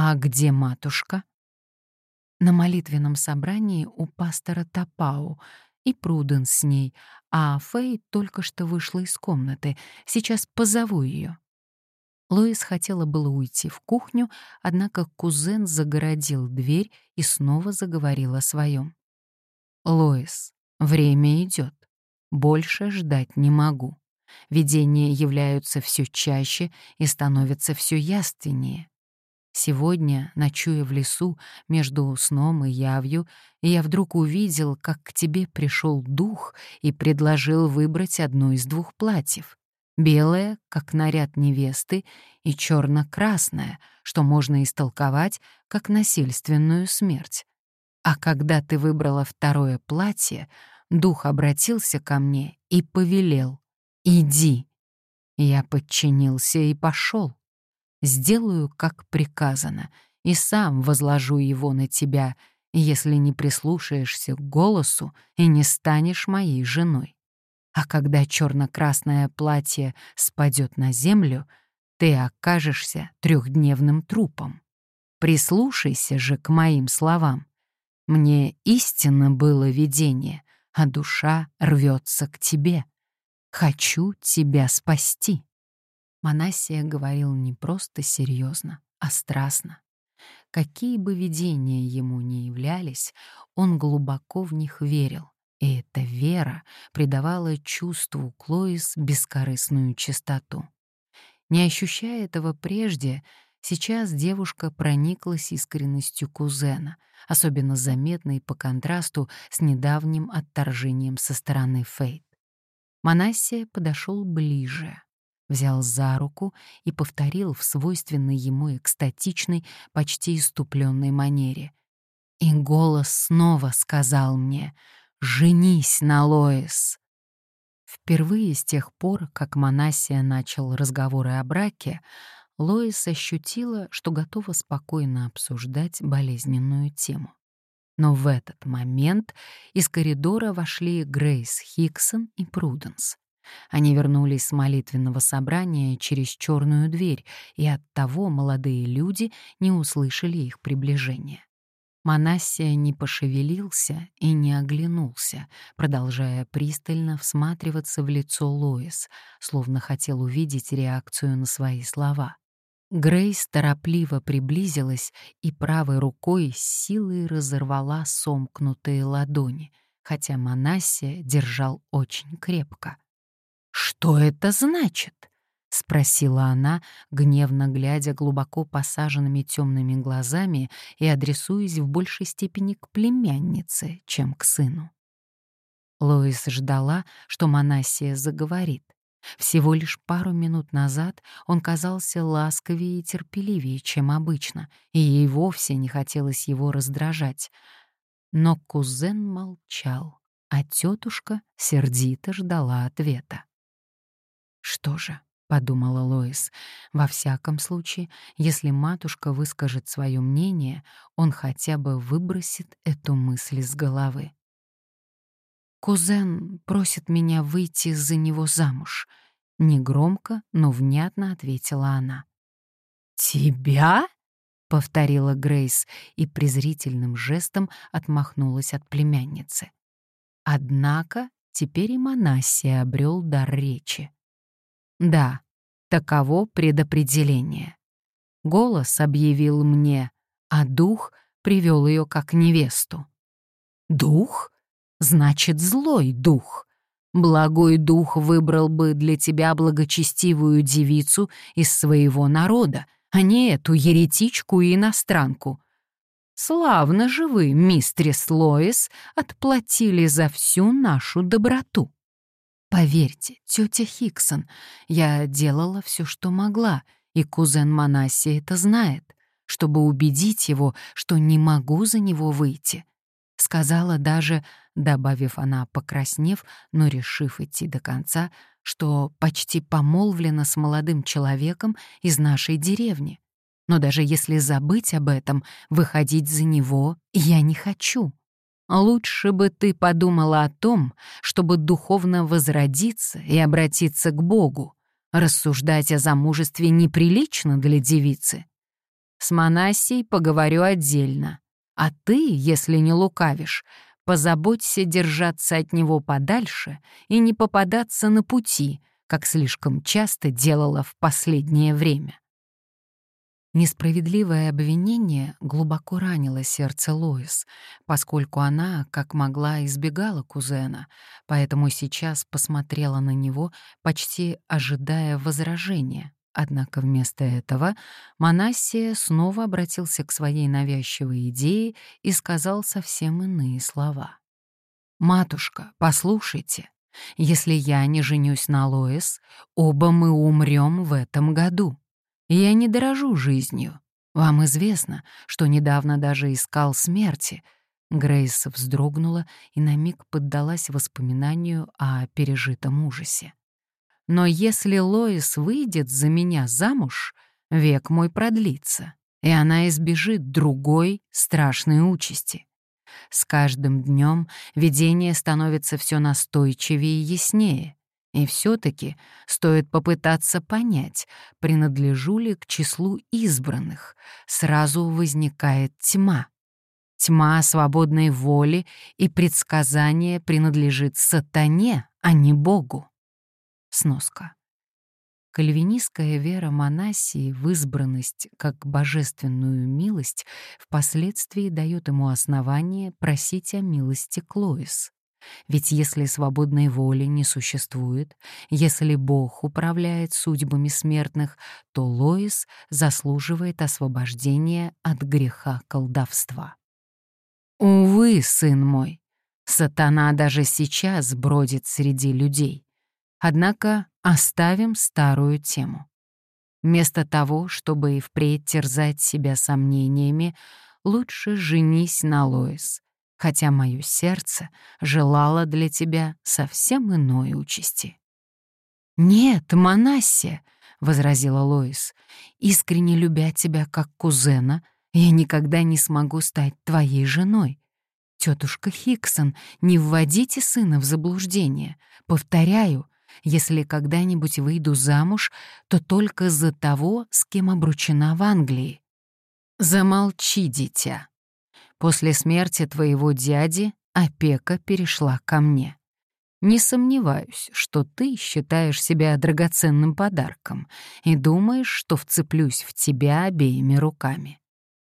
«А где матушка?» На молитвенном собрании у пастора Тапау и Пруден с ней, а Фэй только что вышла из комнаты. Сейчас позову ее. Лоис хотела было уйти в кухню, однако кузен загородил дверь и снова заговорил о своем. «Лоис, время идет. Больше ждать не могу. Видения являются все чаще и становятся все яственнее. Сегодня, ночуя в лесу между сном и явью, я вдруг увидел, как к тебе пришел дух и предложил выбрать одно из двух платьев. Белое, как наряд невесты, и черно-красное, что можно истолковать как насильственную смерть. А когда ты выбрала второе платье, дух обратился ко мне и повелел «Иди». Я подчинился и пошел. Сделаю, как приказано, и сам возложу его на тебя, если не прислушаешься к голосу и не станешь моей женой. А когда черно-красное платье спадет на землю, ты окажешься трехдневным трупом. Прислушайся же к моим словам. Мне истинно было видение, а душа рвется к тебе. Хочу тебя спасти. Манасия говорил не просто серьезно, а страстно. Какие бы видения ему ни являлись, он глубоко в них верил, и эта вера придавала чувству Клоис бескорыстную чистоту. Не ощущая этого прежде, сейчас девушка прониклась искренностью кузена, особенно заметной по контрасту с недавним отторжением со стороны Фейт. Манассия подошел ближе, взял за руку и повторил в свойственной ему экстатичной, почти иступленной манере. И голос снова сказал мне — «Женись на Лоис!» Впервые с тех пор, как Манасия начал разговоры о браке, Лоис ощутила, что готова спокойно обсуждать болезненную тему. Но в этот момент из коридора вошли Грейс Хиксон и Пруденс. Они вернулись с молитвенного собрания через черную дверь, и оттого молодые люди не услышали их приближения. Манассия не пошевелился и не оглянулся, продолжая пристально всматриваться в лицо Лоис, словно хотел увидеть реакцию на свои слова. Грейс торопливо приблизилась и правой рукой с силой разорвала сомкнутые ладони, хотя Манассия держал очень крепко. «Что это значит?» — спросила она, гневно глядя глубоко посаженными темными глазами и адресуясь в большей степени к племяннице, чем к сыну. Лоис ждала, что Манасия заговорит. Всего лишь пару минут назад он казался ласковее и терпеливее, чем обычно, и ей вовсе не хотелось его раздражать. Но кузен молчал, а тетушка сердито ждала ответа. Что же, — подумала Лоис. «Во всяком случае, если матушка выскажет свое мнение, он хотя бы выбросит эту мысль из головы». «Кузен просит меня выйти за него замуж», — негромко, но внятно ответила она. «Тебя?» — повторила Грейс и презрительным жестом отмахнулась от племянницы. Однако теперь и Манассия обрел дар речи. Да, таково предопределение. Голос объявил мне, а дух привел ее как невесту. Дух? Значит, злой дух. Благой дух выбрал бы для тебя благочестивую девицу из своего народа, а не эту еретичку и иностранку. Славно же вы, мистрис Лоис, отплатили за всю нашу доброту. Поверьте, тетя Хиксон, я делала все, что могла, и кузен Манаси это знает, чтобы убедить его, что не могу за него выйти. Сказала даже, добавив она, покраснев, но решив идти до конца, что почти помолвлена с молодым человеком из нашей деревни. Но даже если забыть об этом, выходить за него я не хочу. Лучше бы ты подумала о том, чтобы духовно возродиться и обратиться к Богу. Рассуждать о замужестве неприлично для девицы. С Манассией поговорю отдельно. А ты, если не лукавишь, позаботься держаться от него подальше и не попадаться на пути, как слишком часто делала в последнее время. Несправедливое обвинение глубоко ранило сердце Лоис, поскольку она, как могла, избегала кузена, поэтому сейчас посмотрела на него, почти ожидая возражения. Однако вместо этого Манассия снова обратился к своей навязчивой идее и сказал совсем иные слова. «Матушка, послушайте, если я не женюсь на Лоис, оба мы умрем в этом году». Я не дорожу жизнью. Вам известно, что недавно даже искал смерти. Грейс вздрогнула и на миг поддалась воспоминанию о пережитом ужасе. Но если Лоис выйдет за меня замуж, век мой продлится, и она избежит другой страшной участи. С каждым днем видение становится все настойчивее и яснее. И все-таки стоит попытаться понять, принадлежу ли к числу избранных. Сразу возникает тьма. Тьма свободной воли и предсказание принадлежит сатане, а не Богу. Сноска. Кальвинистская вера Манасии в избранность как божественную милость впоследствии дает ему основание просить о милости Клоис. Ведь если свободной воли не существует, если Бог управляет судьбами смертных, то Лоис заслуживает освобождения от греха колдовства. Увы, сын мой, сатана даже сейчас бродит среди людей. Однако оставим старую тему. Вместо того, чтобы и впредь терзать себя сомнениями, лучше женись на Лоис, хотя мое сердце желало для тебя совсем иной участи. «Нет, Манассия», — возразила Лоис, — «искренне любя тебя как кузена, я никогда не смогу стать твоей женой. Тетушка Хиксон, не вводите сына в заблуждение. Повторяю, если когда-нибудь выйду замуж, то только за того, с кем обручена в Англии». «Замолчи, дитя», После смерти твоего дяди опека перешла ко мне. Не сомневаюсь, что ты считаешь себя драгоценным подарком и думаешь, что вцеплюсь в тебя обеими руками.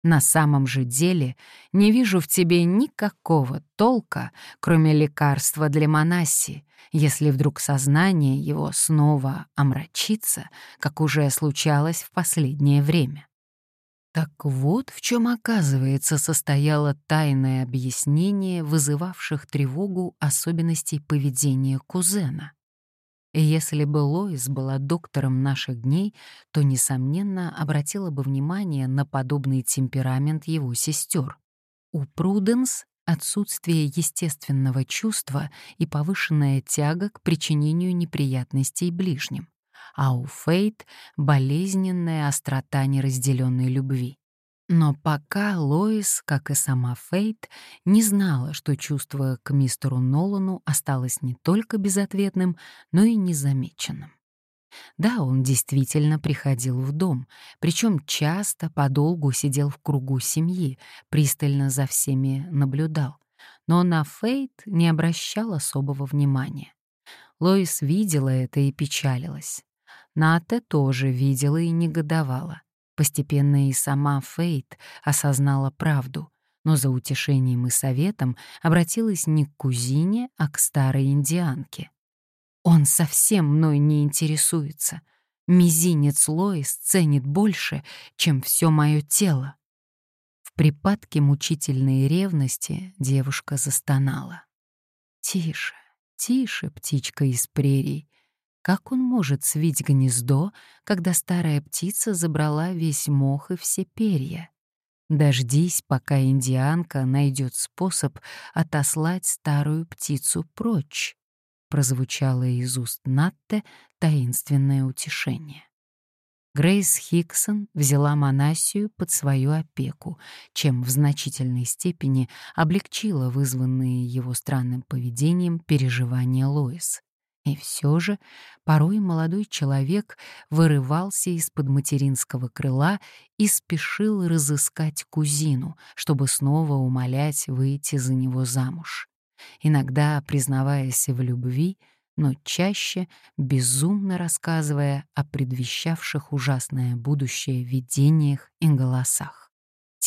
На самом же деле не вижу в тебе никакого толка, кроме лекарства для Манаси, если вдруг сознание его снова омрачится, как уже случалось в последнее время. Так вот в чем, оказывается, состояло тайное объяснение вызывавших тревогу особенностей поведения кузена. Если бы Лоис была доктором наших дней, то, несомненно, обратила бы внимание на подобный темперамент его сестер. У Пруденс отсутствие естественного чувства и повышенная тяга к причинению неприятностей ближним а у Фейт — болезненная острота неразделенной любви. Но пока Лоис, как и сама Фейт, не знала, что чувство к мистеру Нолану осталось не только безответным, но и незамеченным. Да, он действительно приходил в дом, причем часто подолгу сидел в кругу семьи, пристально за всеми наблюдал, но на Фейт не обращал особого внимания. Лоис видела это и печалилась. Ната тоже видела и негодовала. Постепенно и сама Фейт осознала правду, но за утешением и советом обратилась не к кузине, а к старой индианке. «Он совсем мной не интересуется. Мизинец Лоис ценит больше, чем все мое тело». В припадке мучительной ревности девушка застонала. «Тише, тише, птичка из прерий. Как он может свить гнездо, когда старая птица забрала весь мох и все перья? Дождись, пока индианка найдет способ отослать старую птицу прочь. Прозвучало из уст Натте таинственное утешение. Грейс Хиксон взяла Манасию под свою опеку, чем в значительной степени облегчила вызванные его странным поведением переживания Лоис. И все же порой молодой человек вырывался из-под материнского крыла и спешил разыскать кузину, чтобы снова умолять выйти за него замуж. Иногда признаваясь в любви, но чаще безумно рассказывая о предвещавших ужасное будущее видениях и голосах.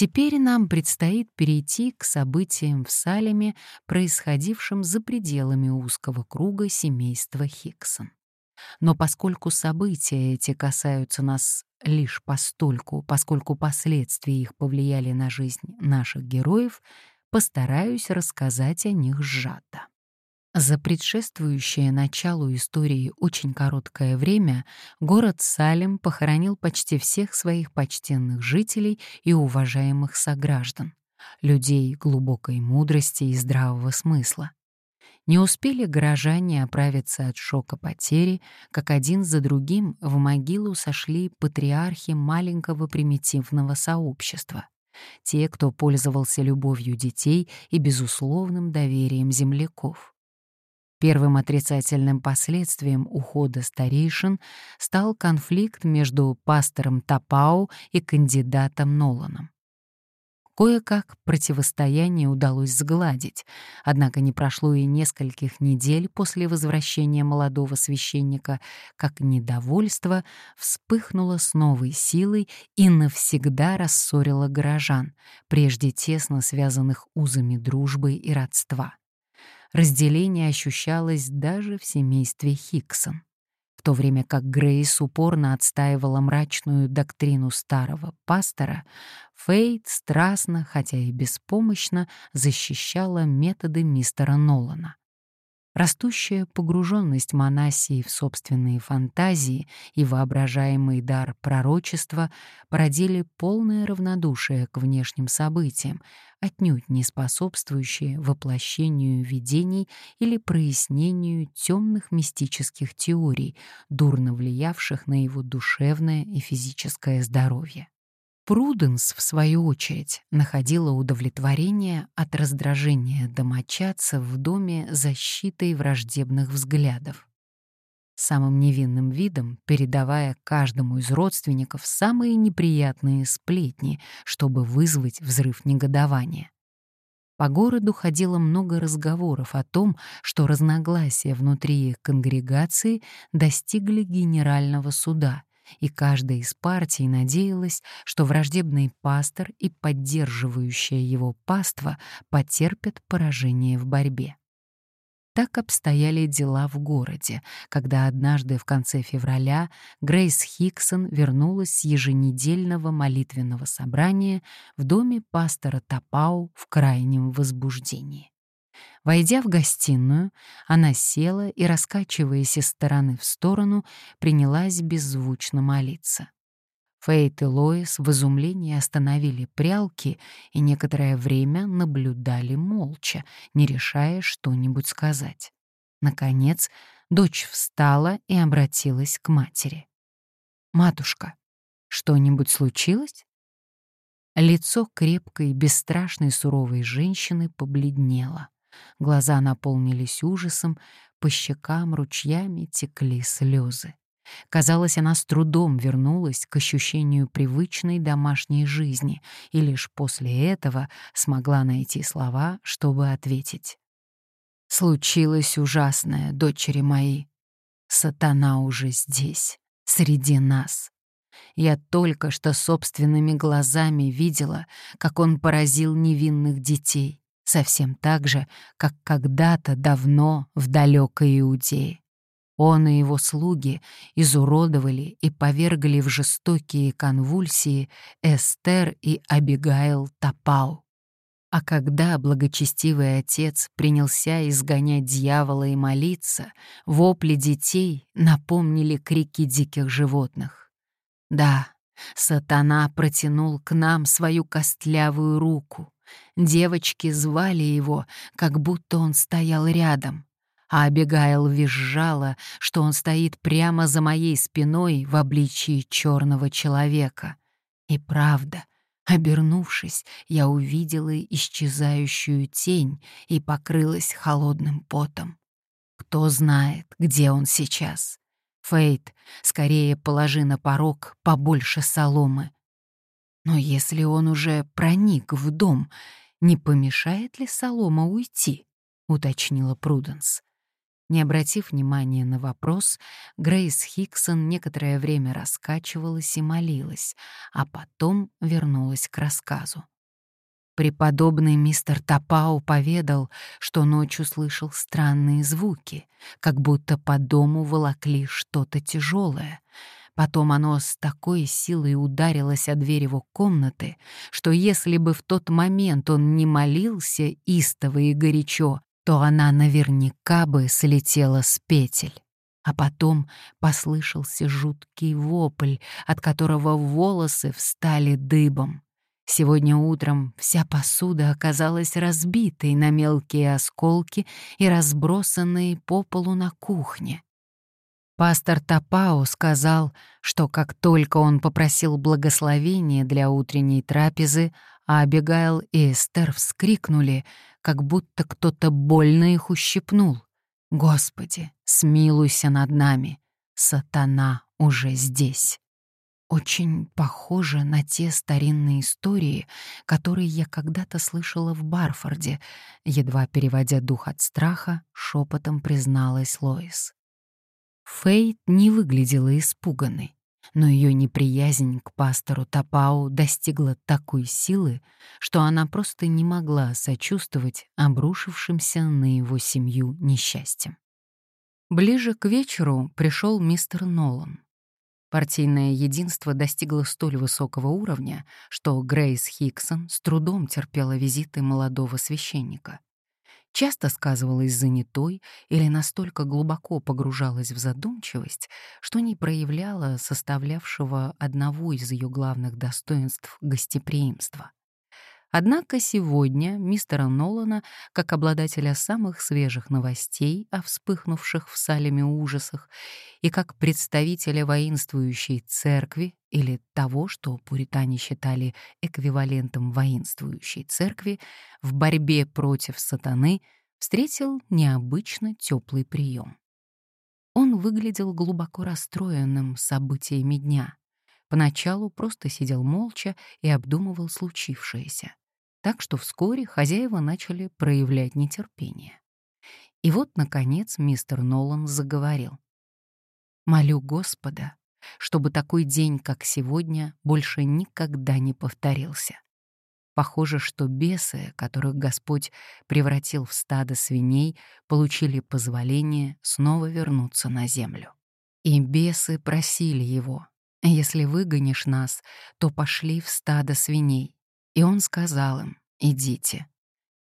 Теперь нам предстоит перейти к событиям в Салеме, происходившим за пределами узкого круга семейства Хиксон. Но поскольку события эти касаются нас лишь постольку, поскольку последствия их повлияли на жизнь наших героев, постараюсь рассказать о них сжато. За предшествующее началу истории очень короткое время город Салем похоронил почти всех своих почтенных жителей и уважаемых сограждан, людей глубокой мудрости и здравого смысла. Не успели горожане оправиться от шока потери, как один за другим в могилу сошли патриархи маленького примитивного сообщества, те, кто пользовался любовью детей и безусловным доверием земляков. Первым отрицательным последствием ухода старейшин стал конфликт между пастором Тапау и кандидатом Ноланом. Кое-как противостояние удалось сгладить, однако не прошло и нескольких недель после возвращения молодого священника, как недовольство вспыхнуло с новой силой и навсегда рассорило горожан, прежде тесно связанных узами дружбы и родства разделение ощущалось даже в семействе Хиксон. В то время как Грейс упорно отстаивала мрачную доктрину старого пастора, Фейт страстно, хотя и беспомощно, защищала методы мистера Нолана. Растущая погруженность Манасии в собственные фантазии и воображаемый дар пророчества породили полное равнодушие к внешним событиям, отнюдь не способствующие воплощению видений или прояснению темных мистических теорий, дурно влиявших на его душевное и физическое здоровье. Пруденс, в свою очередь, находила удовлетворение от раздражения домочадцев в доме защитой враждебных взглядов. Самым невинным видом передавая каждому из родственников самые неприятные сплетни, чтобы вызвать взрыв негодования. По городу ходило много разговоров о том, что разногласия внутри их конгрегации достигли генерального суда — и каждая из партий надеялась, что враждебный пастор и поддерживающая его паства потерпят поражение в борьбе. Так обстояли дела в городе, когда однажды в конце февраля Грейс Хиксон вернулась с еженедельного молитвенного собрания в доме пастора Тапау в крайнем возбуждении. Войдя в гостиную, она села и, раскачиваясь из стороны в сторону, принялась беззвучно молиться. Фейт и Лоис в изумлении остановили прялки и некоторое время наблюдали молча, не решая что-нибудь сказать. Наконец, дочь встала и обратилась к матери. «Матушка, что-нибудь случилось?» Лицо крепкой, бесстрашной суровой женщины побледнело. Глаза наполнились ужасом, по щекам ручьями текли слезы. Казалось, она с трудом вернулась к ощущению привычной домашней жизни и лишь после этого смогла найти слова, чтобы ответить. «Случилось ужасное, дочери мои. Сатана уже здесь, среди нас. Я только что собственными глазами видела, как он поразил невинных детей совсем так же, как когда-то давно в далекой Иудее. Он и его слуги изуродовали и повергли в жестокие конвульсии Эстер и Абигаил Тапау. А когда благочестивый отец принялся изгонять дьявола и молиться, вопли детей напомнили крики диких животных. Да, сатана протянул к нам свою костлявую руку, Девочки звали его, как будто он стоял рядом. А Абигайл визжала, что он стоит прямо за моей спиной в обличии черного человека. И правда, обернувшись, я увидела исчезающую тень и покрылась холодным потом. Кто знает, где он сейчас. Фейт, скорее положи на порог побольше соломы. Но если он уже проник в дом, не помешает ли солома уйти? уточнила Пруденс. Не обратив внимания на вопрос, Грейс Хиксон некоторое время раскачивалась и молилась, а потом вернулась к рассказу. Преподобный мистер Тапау поведал, что ночью слышал странные звуки, как будто по дому волокли что-то тяжелое. Потом оно с такой силой ударилось о дверь его комнаты, что если бы в тот момент он не молился истово и горячо, то она наверняка бы слетела с петель. А потом послышался жуткий вопль, от которого волосы встали дыбом. Сегодня утром вся посуда оказалась разбитой на мелкие осколки и разбросанной по полу на кухне. Пастор Тапао сказал, что как только он попросил благословения для утренней трапезы, Абигайл и Эстер вскрикнули, как будто кто-то больно их ущипнул. «Господи, смилуйся над нами! Сатана уже здесь!» очень похоже на те старинные истории, которые я когда-то слышала в Барфорде, едва переводя дух от страха, шепотом призналась Лоис. Фейт не выглядела испуганной, но ее неприязнь к пастору Тапау достигла такой силы, что она просто не могла сочувствовать обрушившимся на его семью несчастьям. Ближе к вечеру пришел мистер Нолан. Партийное единство достигло столь высокого уровня, что Грейс Хиксон с трудом терпела визиты молодого священника. Часто сказывалась занятой или настолько глубоко погружалась в задумчивость, что не проявляла составлявшего одного из ее главных достоинств гостеприимства. Однако сегодня мистера Нолана, как обладателя самых свежих новостей о вспыхнувших в Салеме ужасах и как представителя воинствующей церкви или того, что пуритане считали эквивалентом воинствующей церкви, в борьбе против сатаны встретил необычно теплый прием. Он выглядел глубоко расстроенным событиями дня. Поначалу просто сидел молча и обдумывал случившееся так что вскоре хозяева начали проявлять нетерпение. И вот, наконец, мистер Нолан заговорил. «Молю Господа, чтобы такой день, как сегодня, больше никогда не повторился. Похоже, что бесы, которых Господь превратил в стадо свиней, получили позволение снова вернуться на землю. И бесы просили его, «Если выгонишь нас, то пошли в стадо свиней, и он сказал им, «Идите».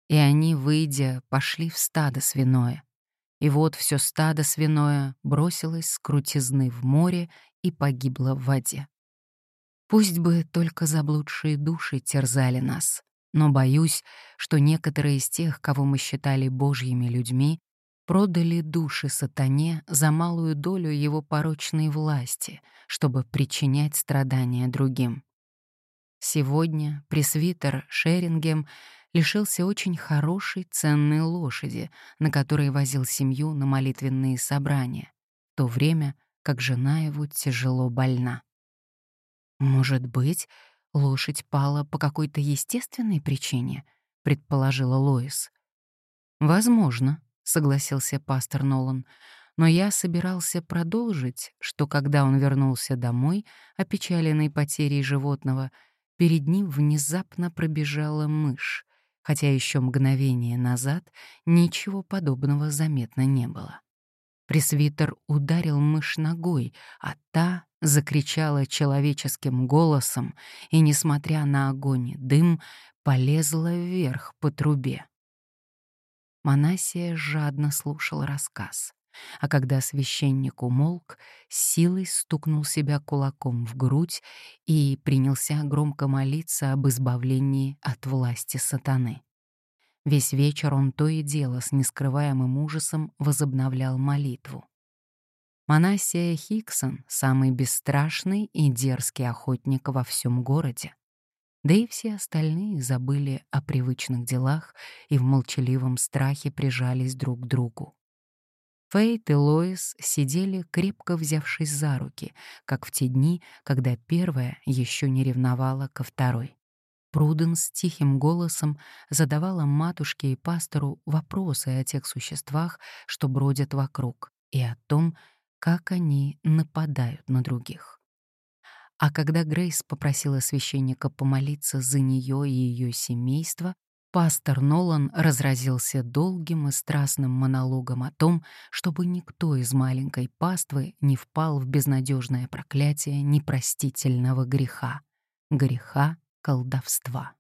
И они, выйдя, пошли в стадо свиное. И вот все стадо свиное бросилось с крутизны в море и погибло в воде. Пусть бы только заблудшие души терзали нас, но боюсь, что некоторые из тех, кого мы считали божьими людьми, продали души сатане за малую долю его порочной власти, чтобы причинять страдания другим. Сегодня пресвитер Шерингем лишился очень хорошей ценной лошади, на которой возил семью на молитвенные собрания, в то время как жена его тяжело больна. «Может быть, лошадь пала по какой-то естественной причине?» — предположила Лоис. «Возможно», — согласился пастор Нолан, но я собирался продолжить, что когда он вернулся домой, опечаленный потерей животного, — перед ним внезапно пробежала мышь, хотя еще мгновение назад ничего подобного заметно не было. Пресвитер ударил мышь ногой, а та закричала человеческим голосом и, несмотря на огонь и дым, полезла вверх по трубе. Манасия жадно слушал рассказ. А когда священник умолк, силой стукнул себя кулаком в грудь и принялся громко молиться об избавлении от власти сатаны. Весь вечер он то и дело с нескрываемым ужасом возобновлял молитву. Манасия Хиксон — самый бесстрашный и дерзкий охотник во всем городе. Да и все остальные забыли о привычных делах и в молчаливом страхе прижались друг к другу. Фейт и Лоис сидели, крепко взявшись за руки, как в те дни, когда первая еще не ревновала ко второй. Пруденс тихим голосом задавала матушке и пастору вопросы о тех существах, что бродят вокруг, и о том, как они нападают на других. А когда Грейс попросила священника помолиться за нее и ее семейство, Пастор Нолан разразился долгим и страстным монологом о том, чтобы никто из маленькой паствы не впал в безнадежное проклятие непростительного греха — греха колдовства.